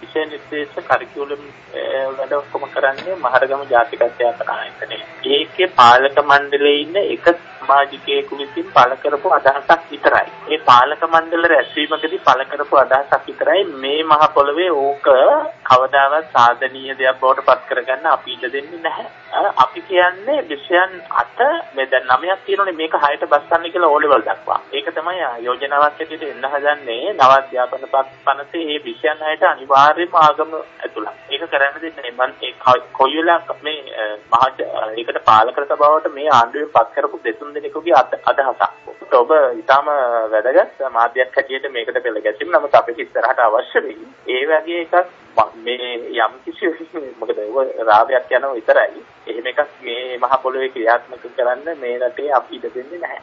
විෂය නිර්දේශ කරිකියුලම් වැඩ ඔක්කොම කරන්නේ මහරගම ජාතික අධ්‍යාපන ආයතනය. ඒකේ පාලක මණ්ඩලයේ ඉන්න එක සමාජිකයෙකු විසින් පළ කරපු අදහසක් විතරයි. ඒ පාලක මණ්ඩල රැස්වීමකදී පළ කරපු අදහසක් විතරයි මේ මහ පොළවේ ඕක කවදාවත් සාධනීය දෙයක් බවට පත් කරගන්න අපි ඉඩ දෙන්නේ නැහැ. අපි කියන්නේ විෂයන් 8 මේ දැන් 9ක් තියෙනනේ මේක 6ට බස්සන්න කියලා ඕ ලෙවල් දක්වා. ඒක තමයි යෝජනාවක් ඇටියට එන්න හදන්නේ නව අධ්‍යාපන පනතේ මේ විෂයන් 6ට අනිවාර්යයෙන්ම ආගම ඇතුළත්. ඒක කරන්න දෙන්නේ මම ඒ කොයි වෙලාවක මේ මහා ඒකට පාලක සභාවට මේ ආණ්ඩුවෙන් පත් කරපු දෙතුන් දෙනෙකුගේ අදහසක්. ඔබ ඊටාම වැදගත් මාධ්‍යයක් හැටියට මේකට පෙළ ගැසීම නමුත් අපිට ඉස්සරහට අවශ්‍ය වෙයි. ඒ වගේ එකක් මේ යම් කිසි මොකද ඒක රාවයක් යනවා විතරයි. එහෙම එකක් මේ මහ පොළොවේ ක්‍රියාත්මක කරන්න මේ රටේ අපි ඉඩ දෙන්නේ නැහැ.